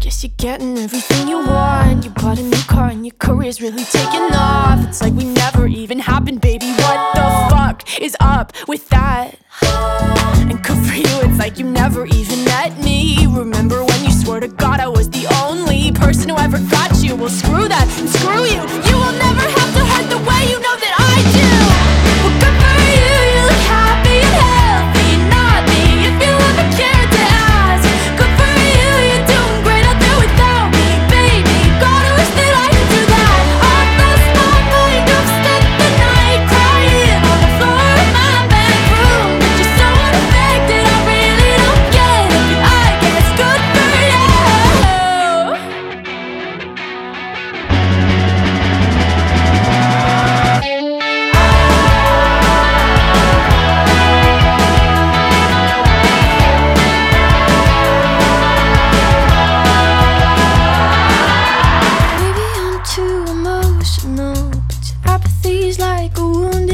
Guess you're getting everything you want. You bought a new car and your career's really taking off. It's like we never even happened, baby. What the fuck is up with that? And good for you, it's like you never even met me. Remember when you swore to God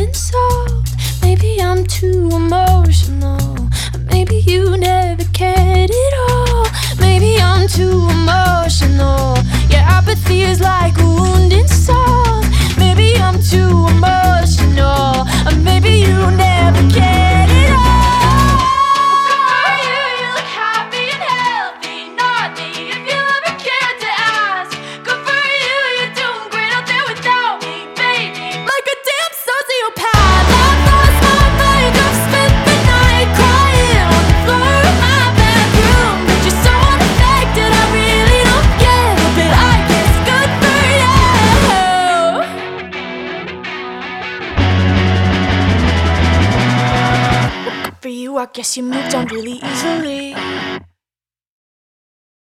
wounded soul. Maybe I'm too emotional, maybe you never cared at all. Maybe I'm too emotional, your apathy is like a wounded soul. Maybe I'm too emotional, I guess you moved on really easily.